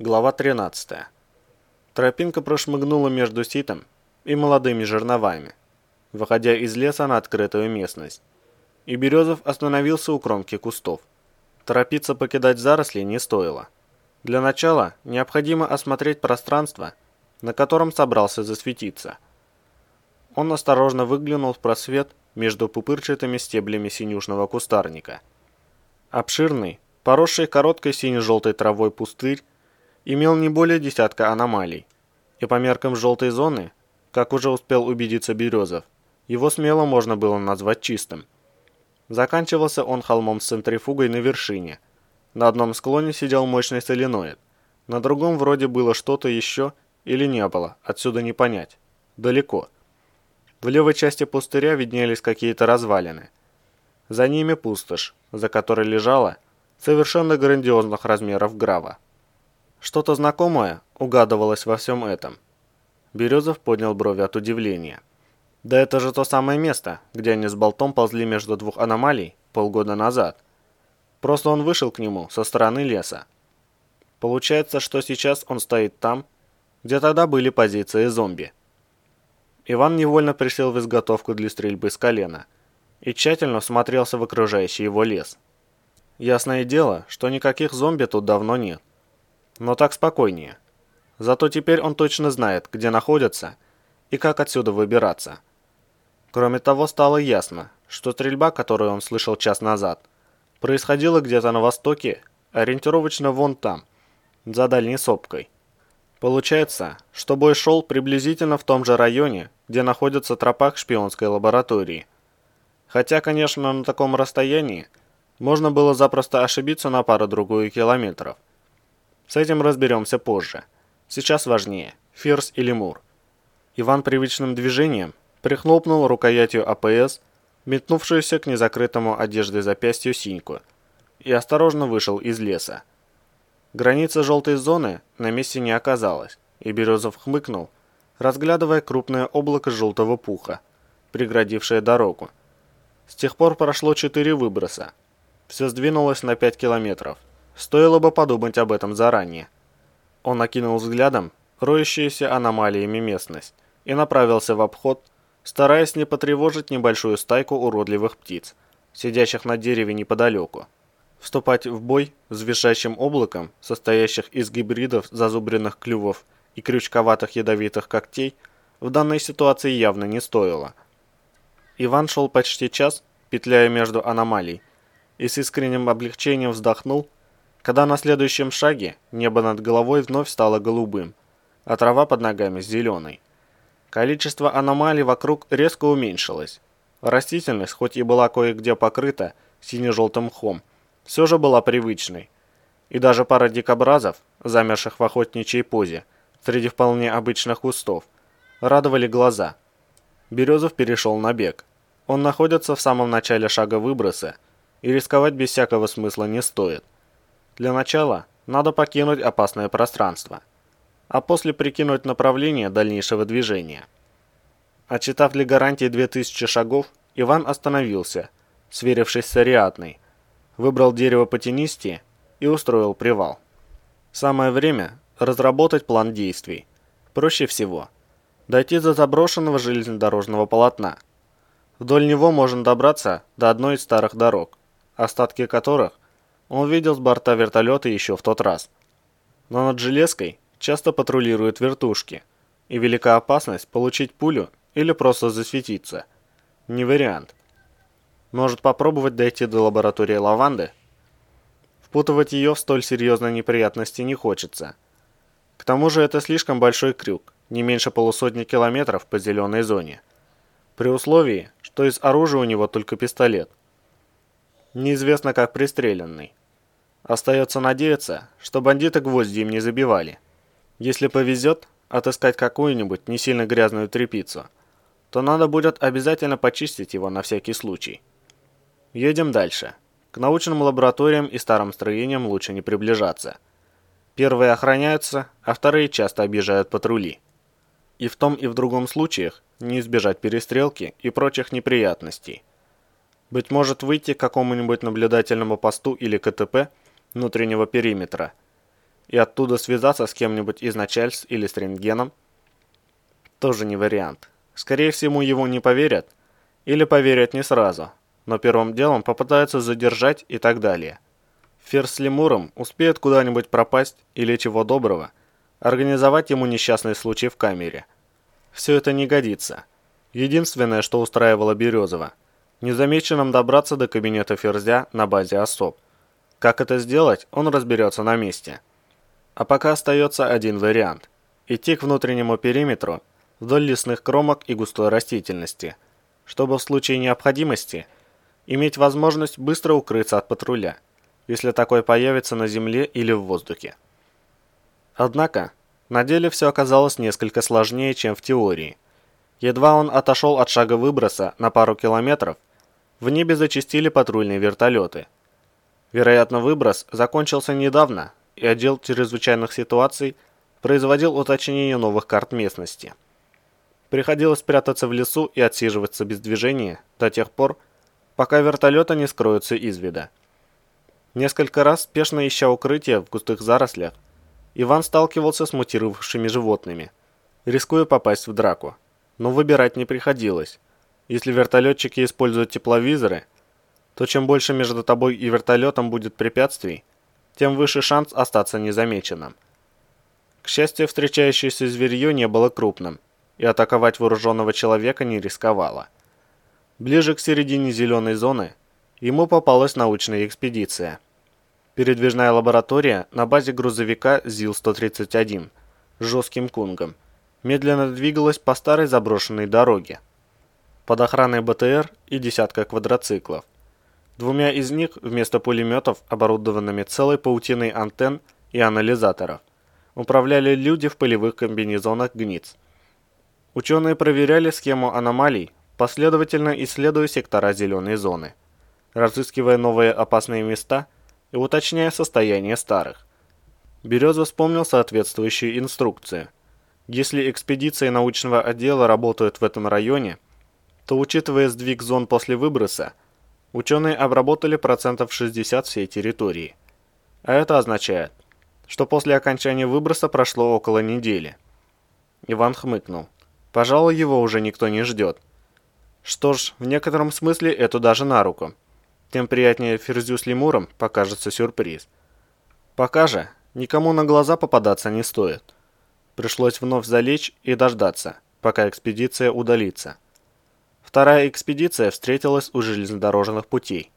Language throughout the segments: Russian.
Глава 13. Тропинка прошмыгнула между ситом и молодыми жерновами, выходя из леса на открытую местность. И Березов остановился у кромки кустов. Торопиться покидать заросли не стоило. Для начала необходимо осмотреть пространство, на котором собрался засветиться. Он осторожно выглянул в просвет между пупырчатыми стеблями синюшного кустарника. Обширный, поросший короткой сине-желтой травой пустырь имел не более десятка аномалий, и по меркам желтой зоны, как уже успел убедиться Березов, его смело можно было назвать чистым. Заканчивался он холмом с центрифугой на вершине. На одном склоне сидел мощный соленоид, на другом вроде было что-то еще или не было, отсюда не понять. Далеко. В левой части пустыря виднелись какие-то развалины. За ними пустошь, за которой лежала совершенно грандиозных размеров грава. Что-то знакомое угадывалось во всем этом. Березов поднял брови от удивления. Да это же то самое место, где они с болтом ползли между двух аномалий полгода назад. Просто он вышел к нему со стороны леса. Получается, что сейчас он стоит там, где тогда были позиции зомби. Иван невольно присел в изготовку для стрельбы с колена и тщательно всмотрелся в окружающий его лес. Ясное дело, что никаких зомби тут давно нет. Но так спокойнее. Зато теперь он точно знает, где находится и как отсюда выбираться. Кроме того, стало ясно, что стрельба, которую он слышал час назад, происходила где-то на востоке, ориентировочно вон там, за дальней сопкой. Получается, что бой шел приблизительно в том же районе, где находится тропа к шпионской лаборатории. Хотя, конечно, на таком расстоянии можно было запросто ошибиться на пару-другую километров. С этим разберемся позже. Сейчас важнее, Фирс или Мур. Иван привычным движением прихлопнул рукоятью АПС, метнувшуюся к незакрытому одеждой запястью синьку, и осторожно вышел из леса. Граница желтой зоны на месте не оказалась, и Березов хмыкнул, разглядывая крупное облако желтого пуха, преградившее дорогу. С тех пор прошло четыре выброса. Все сдвинулось на пять километров. Стоило бы подумать об этом заранее. Он окинул взглядом роющуюся аномалиями местность и направился в обход, стараясь не потревожить небольшую стайку уродливых птиц, сидящих на дереве неподалеку. Вступать в бой с вишащим облаком, состоящих из гибридов зазубренных клювов и крючковатых ядовитых когтей, в данной ситуации явно не стоило. Иван шел почти час, петляя между аномалий, и с искренним облегчением вздохнул, когда на следующем шаге небо над головой вновь стало голубым, а трава под ногами зеленой. Количество аномалий вокруг резко уменьшилось. Растительность, хоть и была кое-где покрыта сине-желтым мхом, все же была привычной. И даже пара дикобразов, замерших в охотничьей позе, среди вполне обычных кустов, радовали глаза. Березов перешел на бег. Он находится в самом начале шага выброса, и рисковать без всякого смысла не стоит. Для начала надо покинуть опасное пространство, а после прикинуть направление дальнейшего движения. Отчитав для гарантии 2000 шагов, Иван остановился, сверившись с Ариадной, выбрал дерево потенистее и устроил привал. Самое время разработать план действий. Проще всего дойти до заброшенного железнодорожного полотна. Вдоль него можно добраться до одной из старых дорог, остатки которых он видел с борта вертолета еще в тот раз. Но над железкой часто патрулируют вертушки, и велика опасность получить пулю или просто засветиться. Не вариант. Может попробовать дойти до лаборатории лаванды? Впутывать ее в столь серьезные неприятности не хочется. К тому же это слишком большой крюк, не меньше полусотни километров по зеленой зоне. При условии, что из оружия у него только пистолет. Неизвестно как пристреленный. Остается надеяться, что бандиты гвозди им не забивали. Если повезет, отыскать какую-нибудь не сильно грязную тряпицу, то надо будет обязательно почистить его на всякий случай. Едем дальше. К научным лабораториям и старым строениям лучше не приближаться. Первые охраняются, а вторые часто объезжают патрули. И в том и в другом случаях не избежать перестрелки и прочих неприятностей. Быть может выйти к какому-нибудь наблюдательному посту или КТП – внутреннего периметра. и оттуда связаться с кем-нибудь из начальств или с рентгеном? Тоже не вариант. Скорее всего, его не поверят. Или поверят не сразу. Но первым делом попытаются задержать и так далее. Ферс с лемуром успеет куда-нибудь пропасть или чего доброго, организовать ему несчастный случай в камере. Все это не годится. Единственное, что устраивало Березова, незамеченным добраться до кабинета Ферзя на базе особ. Как это сделать, он разберется на месте. А пока остается один вариант – идти к внутреннему периметру вдоль лесных кромок и густой растительности, чтобы в случае необходимости иметь возможность быстро укрыться от патруля – если такой появится на земле или в воздухе. Однако, на деле все оказалось несколько сложнее, чем в теории. Едва он отошел от шага выброса на пару километров, в небе зачистили патрульные вертолеты. Вероятно, выброс закончился недавно, и отдел чрезвычайных ситуаций производил уточнение новых карт местности. Приходилось прятаться в лесу и отсиживаться без движения до тех пор, пока вертолеты не скроются из вида. Несколько раз, спешно ища укрытие в густых зарослях, Иван сталкивался с мутировавшими животными, рискуя попасть в драку. Но выбирать не приходилось. Если вертолетчики используют тепловизоры, то чем больше между тобой и вертолетом будет препятствий, тем выше шанс остаться незамеченным. К счастью, встречающееся зверье не было крупным, и атаковать вооруженного человека не рисковало. Ближе к середине зеленой зоны ему попалась научная экспедиция – Передвижная лаборатория на базе грузовика ЗИЛ-131 с жестким кунгом медленно двигалась по старой заброшенной дороге. Под охраной БТР и десятка квадроциклов. Двумя из них вместо пулеметов, оборудованными целой паутиной антенн и анализаторов, управляли люди в полевых комбинезонах ГНИЦ. Ученые проверяли схему аномалий, последовательно исследуя сектора зеленой зоны, разыскивая новые опасные места – и уточняя состояние старых. Береза вспомнил соответствующие инструкции. Если экспедиции научного отдела работают в этом районе, то учитывая сдвиг зон после выброса, ученые обработали процентов 60 всей территории. А это означает, что после окончания выброса прошло около недели. Иван хмыкнул. Пожалуй, его уже никто не ждет. Что ж, в некотором смысле это даже на руку тем приятнее Ферзю с лемуром покажется сюрприз. Пока же никому на глаза попадаться не стоит. Пришлось вновь залечь и дождаться, пока экспедиция удалится. Вторая экспедиция встретилась у железнодорожных путей.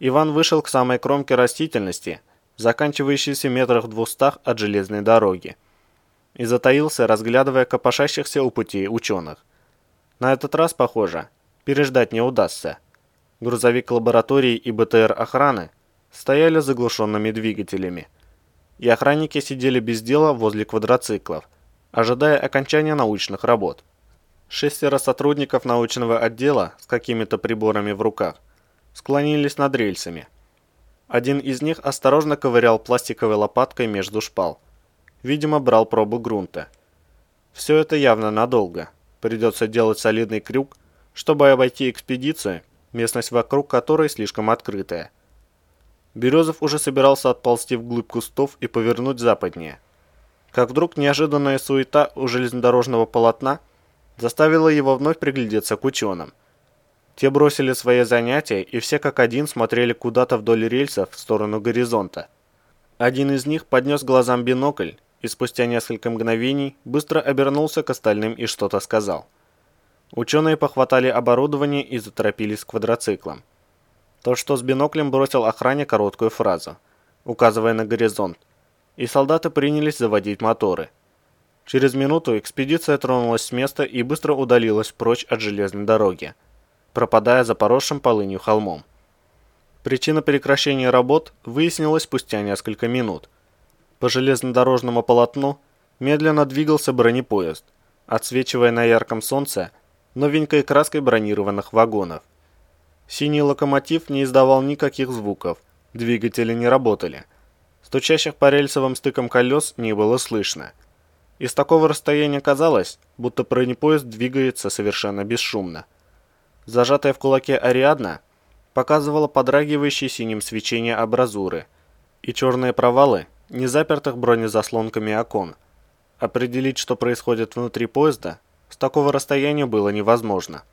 Иван вышел к самой кромке растительности, заканчивающейся метрах в двухстах от железной дороги, и затаился, разглядывая копошащихся у путей ученых. На этот раз, похоже, переждать не удастся – грузовик лаборатории и БТР охраны стояли заглушенными двигателями, и охранники сидели без дела возле квадроциклов, ожидая окончания научных работ. Шестеро сотрудников научного отдела с какими-то приборами в руках склонились над рельсами. Один из них осторожно ковырял пластиковой лопаткой между шпал. Видимо, брал пробу грунта. Все это явно надолго. Придется делать солидный крюк, чтобы обойти экспедицию местность вокруг которой слишком открытая. Березов уже собирался отползти вглубь кустов и повернуть западнее. Как вдруг неожиданная суета у железнодорожного полотна заставила его вновь приглядеться к ученым. Те бросили свои занятия и все как один смотрели куда-то вдоль рельсов в сторону горизонта. Один из них поднес глазам бинокль и спустя несколько мгновений быстро обернулся к остальным и что-то сказал. Ученые похватали оборудование и заторопились к квадроциклам. Тот, что с биноклем, бросил охране короткую фразу, указывая на горизонт, и солдаты принялись заводить моторы. Через минуту экспедиция тронулась с места и быстро удалилась прочь от железной дороги, пропадая за поросшим полынью холмом. Причина прекращения работ выяснилась спустя несколько минут. По железнодорожному полотну медленно двигался бронепоезд, отсвечивая на ярком солнце новенькой краской бронированных вагонов. Синий локомотив не издавал никаких звуков, двигатели не работали. Стучащих по рельсовым стыкам колес не было слышно. Из такого расстояния казалось, будто бронепоезд двигается совершенно бесшумно. Зажатая в кулаке Ариадна показывала подрагивающие синим свечение абразуры, и черные провалы ни запертых бронезаслонками окон. Определить, что происходит внутри поезда, с такого расстояния было невозможно.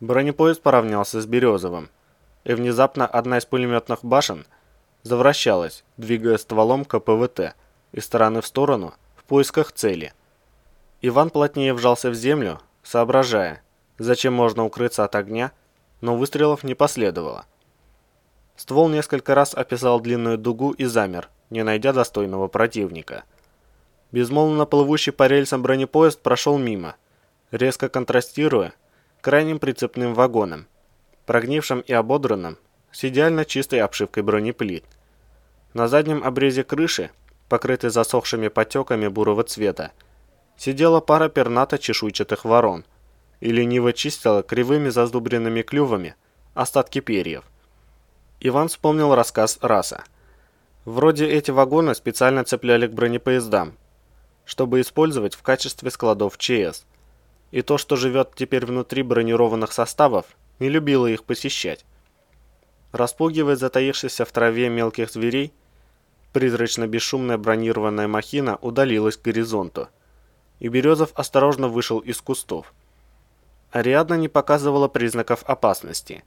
Бронепоезд поравнялся с Березовым, и внезапно одна из пулеметных башен завращалась, двигая стволом КПВТ из стороны в сторону поисках цели. Иван плотнее вжался в землю, соображая, зачем можно укрыться от огня, но выстрелов не последовало. Ствол несколько раз описал длинную дугу и замер, не найдя достойного противника. Безмолвно плывущий по рельсам бронепоезд прошел мимо, резко контрастируя крайним прицепным вагоном, прогнившим и ободранным, с идеально чистой обшивкой бронеплит. На заднем обрезе крыши, покрытой засохшими потеками бурого цвета, сидела пара пернато-чешуйчатых ворон и лениво чистила кривыми зазубренными клювами остатки перьев. Иван вспомнил рассказ Раса. Вроде эти вагоны специально цепляли к бронепоездам, чтобы использовать в качестве складов ЧС. И то, что живет теперь внутри бронированных составов, не любило их посещать. Распугивая затаившихся в траве мелких зверей, призрачно-бесшумная бронированная махина удалилась к горизонту и Березов осторожно вышел из кустов. Ариадна не показывала признаков опасности,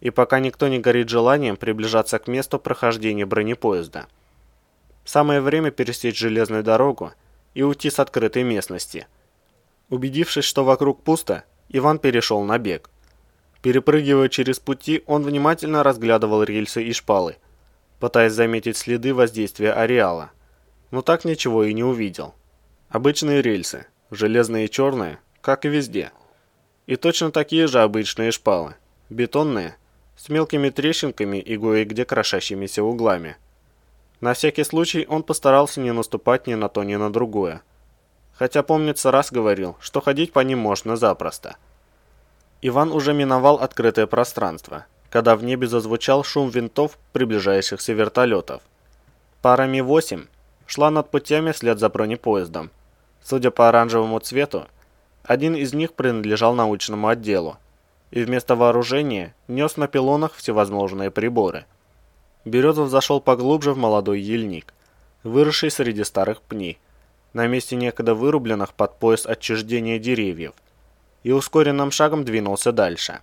и пока никто не горит желанием приближаться к месту прохождения бронепоезда. Самое время пересечь железную дорогу и уйти с открытой местности. Убедившись, что вокруг пусто, Иван перешел на бег. Перепрыгивая через пути, он внимательно разглядывал рельсы и шпалы, пытаясь заметить следы воздействия ареала, но так ничего и не увидел. Обычные рельсы, железные и черные, как и везде. И точно такие же обычные шпалы, бетонные, с мелкими трещинками и кое-где крошащимися углами. На всякий случай он постарался не наступать ни на то, ни на другое. Хотя, помнится, раз говорил, что ходить по ним можно запросто. Иван уже миновал открытое пространство, когда в небе зазвучал шум винтов приближающихся вертолетов. Пара Ми-8 шла над путями вслед за бронепоездом. Судя по оранжевому цвету, один из них принадлежал научному отделу и вместо вооружения нес на пилонах всевозможные приборы. Березов зашел поглубже в молодой ельник, выросший среди старых пней, на месте некогда вырубленных под пояс отчуждения деревьев, и ускоренным шагом двинулся дальше.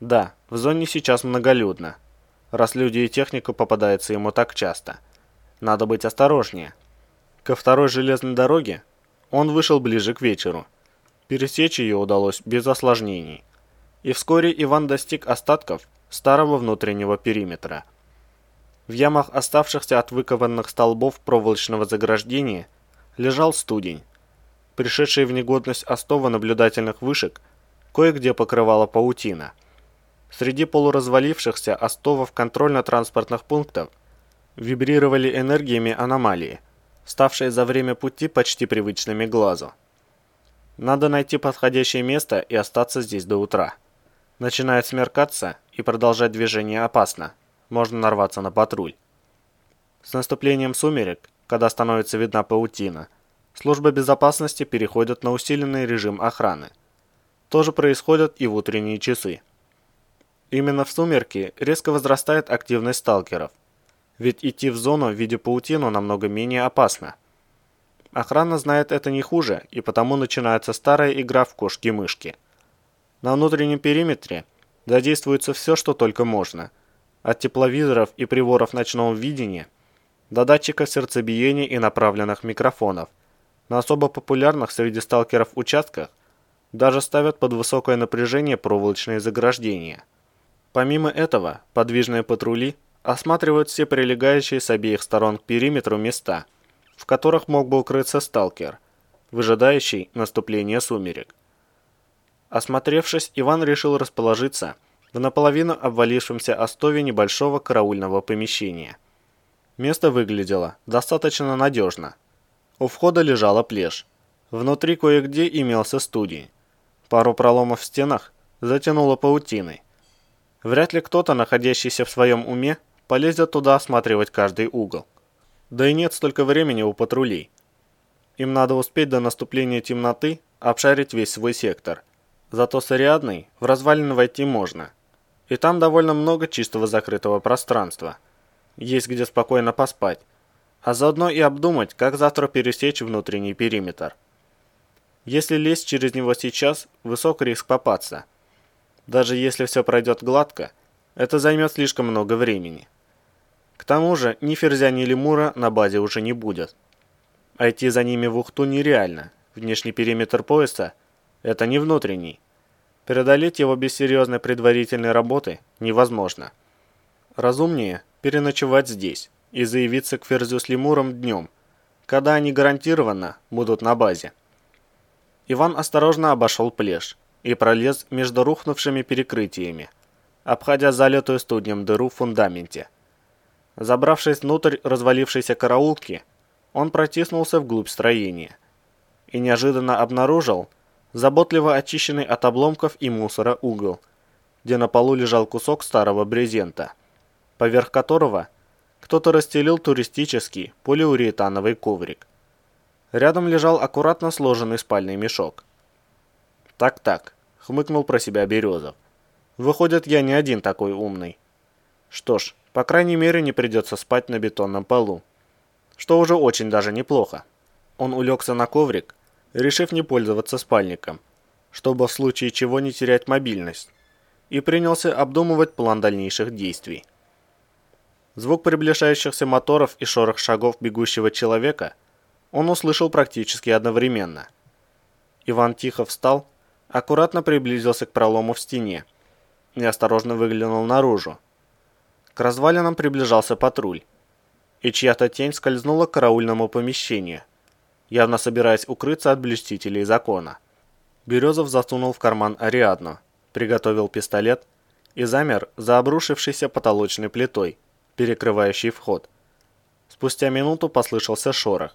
Да, в зоне сейчас многолюдно, раз люди и техника попадаются ему так часто. Надо быть осторожнее. Ко второй железной дороге он вышел ближе к вечеру. Пересечь ее удалось без осложнений. И вскоре Иван достиг остатков старого внутреннего периметра. В ямах оставшихся от выкованных столбов проволочного заграждения лежал студень. Пришедший в негодность остова наблюдательных вышек кое-где покрывала паутина. Среди полуразвалившихся остовов контрольно-транспортных пунктов вибрировали энергиями аномалии – ставшие за время пути почти привычными глазу. Надо найти подходящее место и остаться здесь до утра. Начинает смеркаться, и продолжать движение опасно. Можно нарваться на патруль. С наступлением сумерек, когда становится видна паутина, служба безопасности переходит на усиленный режим охраны. То же происходит и в утренние часы. Именно в сумерки резко возрастает активность сталкеров – ведь идти в зону в виде паутину намного менее опасно. Охрана знает это не хуже, и потому начинается старая игра в кошки-мышки. На внутреннем периметре задействуется все, что только можно. От тепловизоров и приборов ночного видения до датчиков сердцебиения и направленных микрофонов. На особо популярных среди сталкеров участках даже ставят под высокое напряжение проволочные заграждения. Помимо этого, подвижные патрули осматривают все прилегающие с обеих сторон к периметру места, в которых мог бы укрыться сталкер, выжидающий наступления сумерек. Осмотревшись, Иван решил расположиться в наполовину обвалившемся остове небольшого караульного помещения. Место выглядело достаточно надежно. У входа лежала плешь. Внутри кое-где имелся студень. Пару проломов в стенах затянуло паутиной. Вряд ли кто-то, находящийся в своем уме, полезет туда осматривать каждый угол. Да и нет столько времени у патрулей. Им надо успеть до наступления темноты обшарить весь свой сектор. Зато с Ариадной в развалины войти можно. И там довольно много чистого закрытого пространства. Есть где спокойно поспать. а заодно и обдумать, как завтра пересечь внутренний периметр. Если лезть через него сейчас, высок риск попасться. Даже если все пройдет гладко, это займет слишком много времени. К тому же ни ферзя, ни лемура на базе уже не будет. А идти за ними в Ухту нереально. Внешний периметр пояса – это не внутренний. Преодолеть его без серьезной предварительной работы невозможно. Разумнее переночевать здесь и заявиться к Ферзю с Лемуром днем, когда они гарантированно будут на базе. Иван осторожно обошел плешь и пролез между рухнувшими перекрытиями, обходя залитую студнем дыру в фундаменте. Забравшись внутрь развалившейся караулки, он протиснулся вглубь строения и неожиданно обнаружил заботливо очищенный от обломков и мусора угол, где на полу лежал кусок старого брезента, поверх которого кто-то расстелил туристический полиуретановый коврик. Рядом лежал аккуратно сложенный спальный мешок. «Так-так», — хмыкнул про себя Березов. «Выходит, я не один такой умный. Что ж, по крайней мере, не придется спать на бетонном полу. Что уже очень даже неплохо». Он улегся на коврик, решив не пользоваться спальником, чтобы в случае чего не терять мобильность, и принялся обдумывать план дальнейших действий. Звук приближающихся моторов и шорох шагов бегущего человека он услышал практически одновременно. Иван тихо встал, аккуратно приблизился к пролому в стене и осторожно выглянул наружу. К развалинам приближался патруль, и чья-то тень скользнула к караульному помещению, явно собираясь укрыться от блюстителей закона. Березов засунул в карман Ариадну, приготовил пистолет и замер за обрушившейся потолочной плитой, перекрывающий вход. Спустя минуту послышался шорох.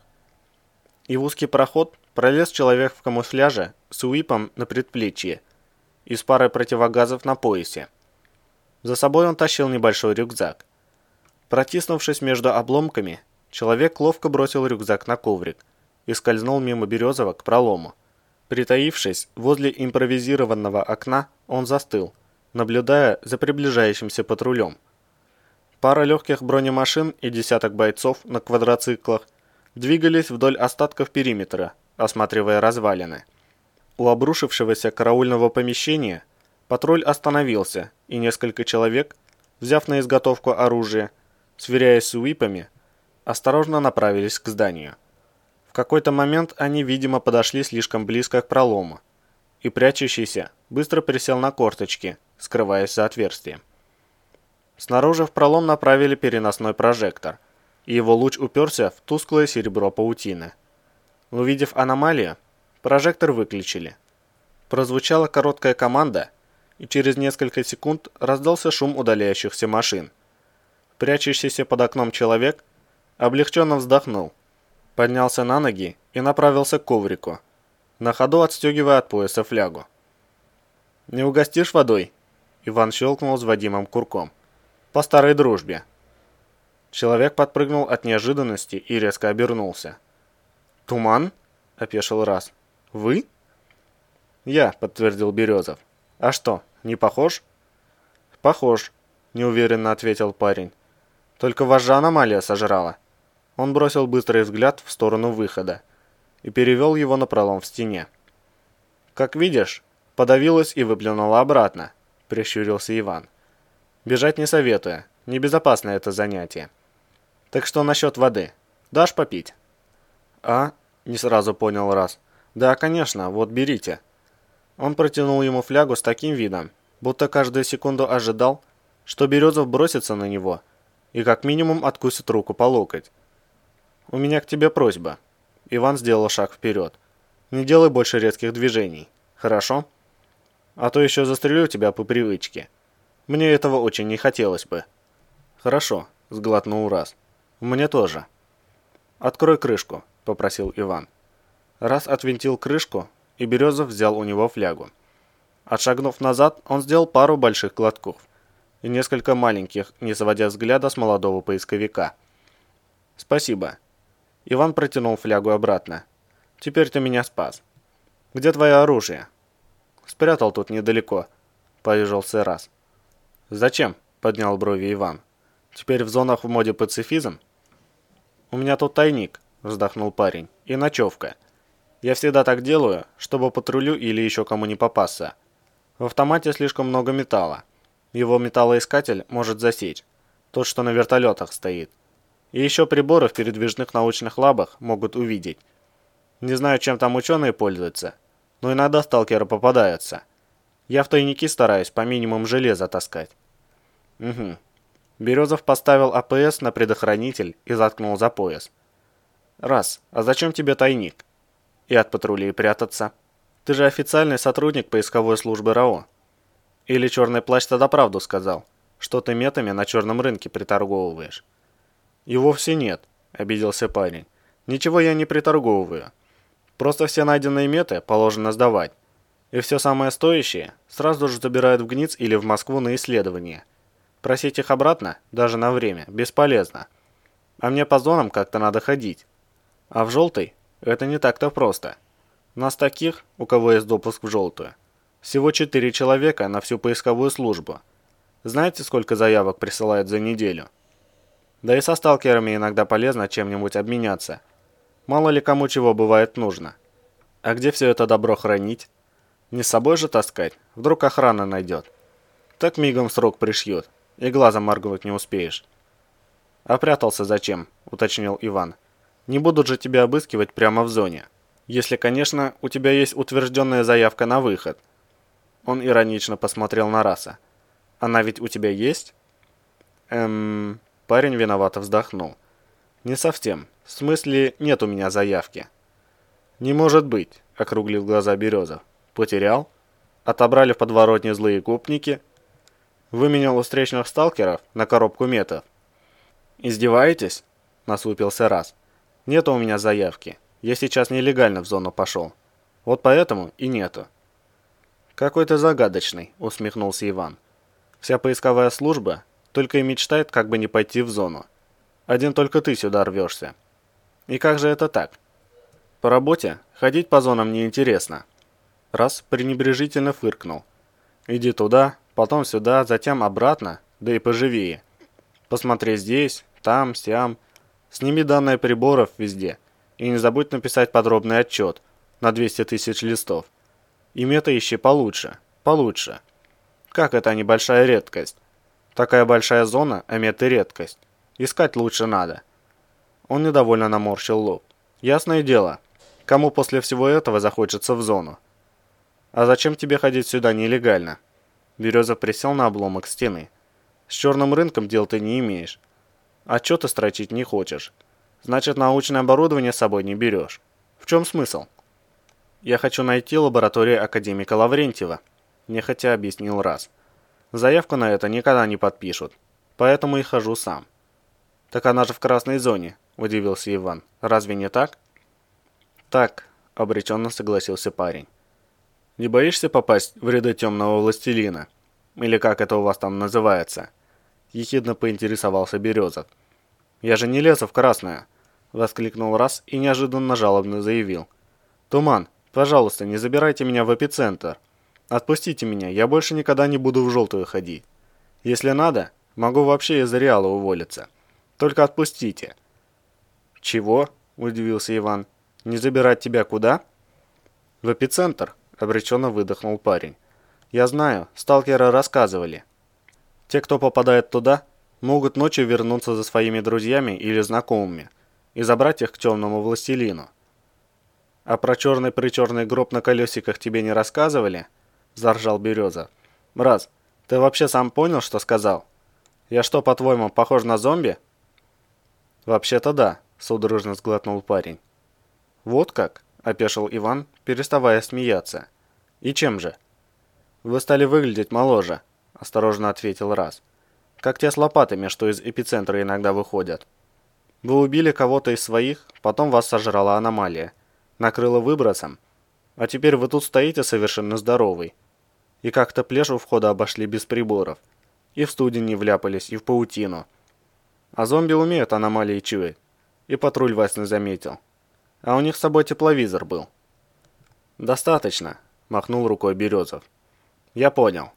И в узкий проход пролез человек в камуфляже с уипом на предплечье и с парой противогазов на поясе. За собой он тащил небольшой рюкзак. Протиснувшись между обломками, человек ловко бросил рюкзак на коврик и скользнул мимо Березова к пролому. Притаившись возле импровизированного окна, он застыл, наблюдая за приближающимся патрулем – Пара легких бронемашин и десяток бойцов на квадроциклах двигались вдоль остатков периметра, осматривая развалины. У обрушившегося караульного помещения патруль остановился, и несколько человек, взяв на изготовку оружие, сверяясь с уипами, осторожно направились к зданию. В какой-то момент они, видимо, подошли слишком близко к пролому, и прячущийся быстро присел на корточки, скрываясь за отверстием. Снаружи в пролом направили переносной прожектор, и его луч уперся в тусклое серебро паутины. Увидев аномалию, прожектор выключили. Прозвучала короткая команда, и через несколько секунд раздался шум удаляющихся машин. Прячущийся под окном человек облегченно вздохнул, поднялся на ноги и направился к коврику, на ходу отстегивая от пояса флягу. «Не угостишь водой?» Иван щелкнул с Вадимом курком. По старой дружбе. Человек подпрыгнул от неожиданности и резко обернулся. «Туман?» – опешил раз. «Вы?» «Я», – подтвердил Березов. «А что, не похож?» «Похож», – неуверенно ответил парень. «Только вожжа аномалия сожрала». Он бросил быстрый взгляд в сторону выхода и перевел его на пролом в стене. «Как видишь, подавилась и выплюнула обратно», – прищурился Иван. Бежать не советую. Небезопасное это занятие. Так что насчет воды? Дашь попить? А? Не сразу понял раз. Да, конечно, вот берите. Он протянул ему флягу с таким видом, будто каждую секунду ожидал, что Березов бросится на него и как минимум откусит руку по локоть. «У меня к тебе просьба». Иван сделал шаг вперед. «Не делай больше резких движений, хорошо? А то еще застрелю тебя по привычке». Мне этого очень не хотелось бы. Хорошо, сглотнул раз. Мне тоже. Открой крышку, попросил Иван. Раз отвинтил крышку, и Березов взял у него флягу. Отшагнув назад, он сделал пару больших глотков и несколько маленьких, не сводя взгляда с молодого поисковика. «Спасибо». Иван протянул флягу обратно. «Теперь ты меня спас. Где твое оружие?» «Спрятал тут недалеко», — поежился раз. «Зачем?» – поднял брови Иван. «Теперь в зонах в моде пацифизм?» «У меня тут тайник», – вздохнул парень, – «и ночевка. Я всегда так делаю, чтобы патрулю или еще кому не попасться. В автомате слишком много металла. Его металлоискатель может засечь. Тот, что на вертолетах стоит. И еще приборы в передвижных научных лабах могут увидеть. Не знаю, чем там ученые пользуются, но иногда сталкеры попадаются. Я в тайники стараюсь по минимум железа таскать. Угу. Березов поставил АПС на предохранитель и заткнул за пояс. Раз, а зачем тебе тайник? И от патрулей прятаться. Ты же официальный сотрудник поисковой службы РАО. Или черный плащ тогда правду сказал, что ты метами на черном рынке приторговываешь. И вовсе нет, обиделся парень. Ничего я не приторговываю. Просто все найденные меты положено сдавать. И все самое стоящее сразу же забирают в ГНИЦ или в Москву на исследование. Просить их обратно, даже на время, бесполезно. А мне по зонам как-то надо ходить. А в желтой это не так-то просто. Нас таких, у кого есть допуск в желтую, всего 4 человека на всю поисковую службу. Знаете, сколько заявок присылают за неделю? Да и со сталкерами иногда полезно чем-нибудь обменяться. Мало ли кому чего бывает нужно. А где все это добро хранить? Не с собой же таскать, вдруг охрана найдет. Так мигом срок пришьет, и глазом моргнуть не успеешь. «А прятался зачем?» – уточнил Иван. «Не будут же тебя обыскивать прямо в зоне». Если, конечно, у тебя есть утвержденная заявка на выход. Он иронично посмотрел на Раса. Она ведь у тебя есть? Эм... Парень виновато вздохнул. Не совсем. В смысле, нет у меня заявки. Не может быть, округлил глаза Березов. Потерял? Отобрали в подворотне злые гопники? Выменял у встречных сталкеров на коробку метов. Издеваетесь? Насупился раз. Нет у меня заявки. Я сейчас нелегально в зону пошел. Вот поэтому и нету. Какой то загадочный, усмехнулся Иван. Вся поисковая служба только и мечтает, как бы не пойти в зону. Один только ты сюда рвешься. И как же это так? По работе ходить по зонам неинтересно. Раз пренебрежительно фыркнул. Иди туда, потом сюда, затем обратно, да и поживее. Посмотри здесь, там, сям. Сними данные приборов везде – и не забудь написать подробный отчет на 200 тысяч листов. И мета ищи получше, получше. Как это небольшая редкость? Такая большая зона, а меты редкость. Искать лучше надо. Он недовольно наморщил лоб. Ясное дело, кому после всего этого захочется в зону? А зачем тебе ходить сюда нелегально? Березов присел на обломок стены. С черным рынком дел ты не имеешь. Отчеты строчить не хочешь. Значит, научное оборудование с собой не берешь. В чем смысл? Я хочу найти лабораторию академика Лаврентьева, нехотя объяснил раз. Заявку на это никогда не подпишут, поэтому и хожу сам. Так она же в красной зоне, удивился Иван. Разве не так? Так, обреченно согласился парень. Не боишься попасть в ряды темного властелина? Или как это у вас там называется? Ехидно поинтересовался Березов. «Я же не лезу в красное!» — воскликнул раз и неожиданно жалобно заявил. «Туман, пожалуйста, не забирайте меня в эпицентр. Отпустите меня, я больше никогда не буду в желтую ходить. Если надо, могу вообще из Реала уволиться. Только отпустите». «Чего?» — удивился Иван. «Не забирать тебя куда?» «В эпицентр», — обреченно выдохнул парень. «Я знаю, сталкеры рассказывали. Те, кто попадает туда, могут ночью вернуться за своими друзьями или знакомыми и забрать их к темному властелину. «А про черный-причерный гроб на колесиках тебе не рассказывали?» – заржал Береза. «Раз, ты вообще сам понял, что сказал? Я что, по-твоему, похож на зомби?» «Вообще-то да», – судорожно сглотнул парень. «Вот как?» – опешил Иван, переставая смеяться. «И чем же?» «Вы стали выглядеть моложе», – осторожно ответил Раз как те с лопатами, что из эпицентра иногда выходят. Вы убили кого-то из своих, потом вас сожрала аномалия, накрыла выбросом, а теперь вы тут стоите совершенно здоровый. И как-то плешь у входа обошли без приборов. И в студень не вляпались, и в паутину. А зомби умеют аномалии чуять. И патруль вас не заметил. А у них с собой тепловизор был. «Достаточно», – махнул рукой Березов. «Я понял.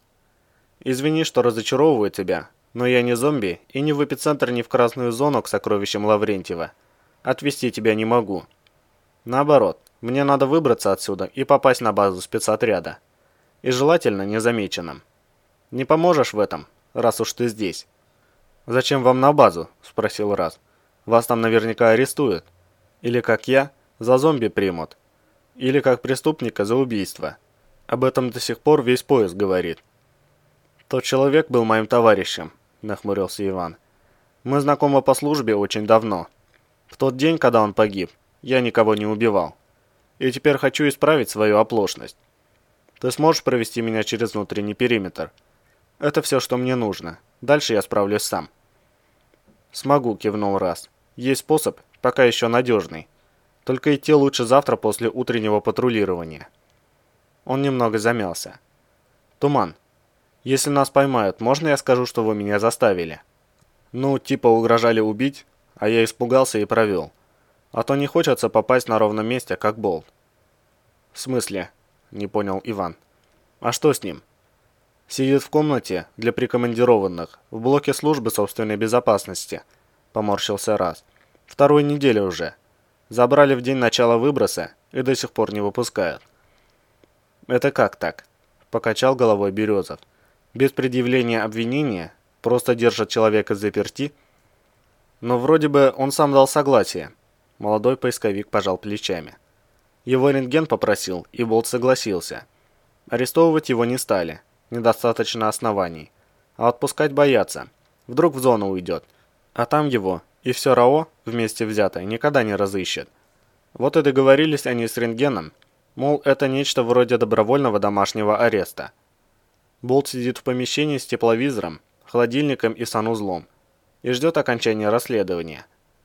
Извини, что разочаровываю тебя, но я не зомби и не в эпицентр, ни в красную зону к сокровищам Лаврентьева. отвезти тебя не могу. Наоборот, мне надо выбраться отсюда и попасть на базу спецотряда. И желательно незамеченным. Не поможешь в этом, раз уж ты здесь. «Зачем вам на базу?» – спросил Раз. «Вас там наверняка арестуют. Или, как я, за зомби примут. Или как преступника за убийство. Об этом до сих пор весь поезд говорит». «Тот человек был моим товарищем», – нахмурился Иван. «Мы знакомы по службе очень давно. В тот день, когда он погиб, я никого не убивал. И теперь хочу исправить свою оплошность. Ты сможешь провести меня через внутренний периметр?» Это все, что мне нужно. Дальше я справлюсь сам. Смогу, кивнул раз. Есть способ, пока еще надежный. Только идти лучше завтра после утреннего патрулирования. Он немного замялся. Туман. Если нас поймают, можно я скажу, что вы меня заставили? Ну, типа угрожали убить, а я испугался и провел. А то не хочется попасть на ровном месте, как болт. В смысле? Не понял Иван. А что с ним? Сидит в комнате для прикомандированных, в блоке службы собственной безопасности. Поморщился раз. Вторую неделю уже. Забрали в день начала выброса и до сих пор не выпускают. Это как так? Покачал головой Березов. Без предъявления обвинения просто держат человека заперти? Но вроде бы он сам дал согласие. Молодой поисковик пожал плечами. Его рентген попросил, и Болт согласился. Арестовывать его не стали недостаточно оснований. А отпускать боятся. Вдруг в зону уйдет. А там его и все РАО, вместе взятое, никогда не разыщет. Вот и договорились они с рентгеном, мол, это нечто вроде добровольного домашнего ареста. Болт сидит в помещении с тепловизором, холодильником и санузлом и ждет окончания расследования.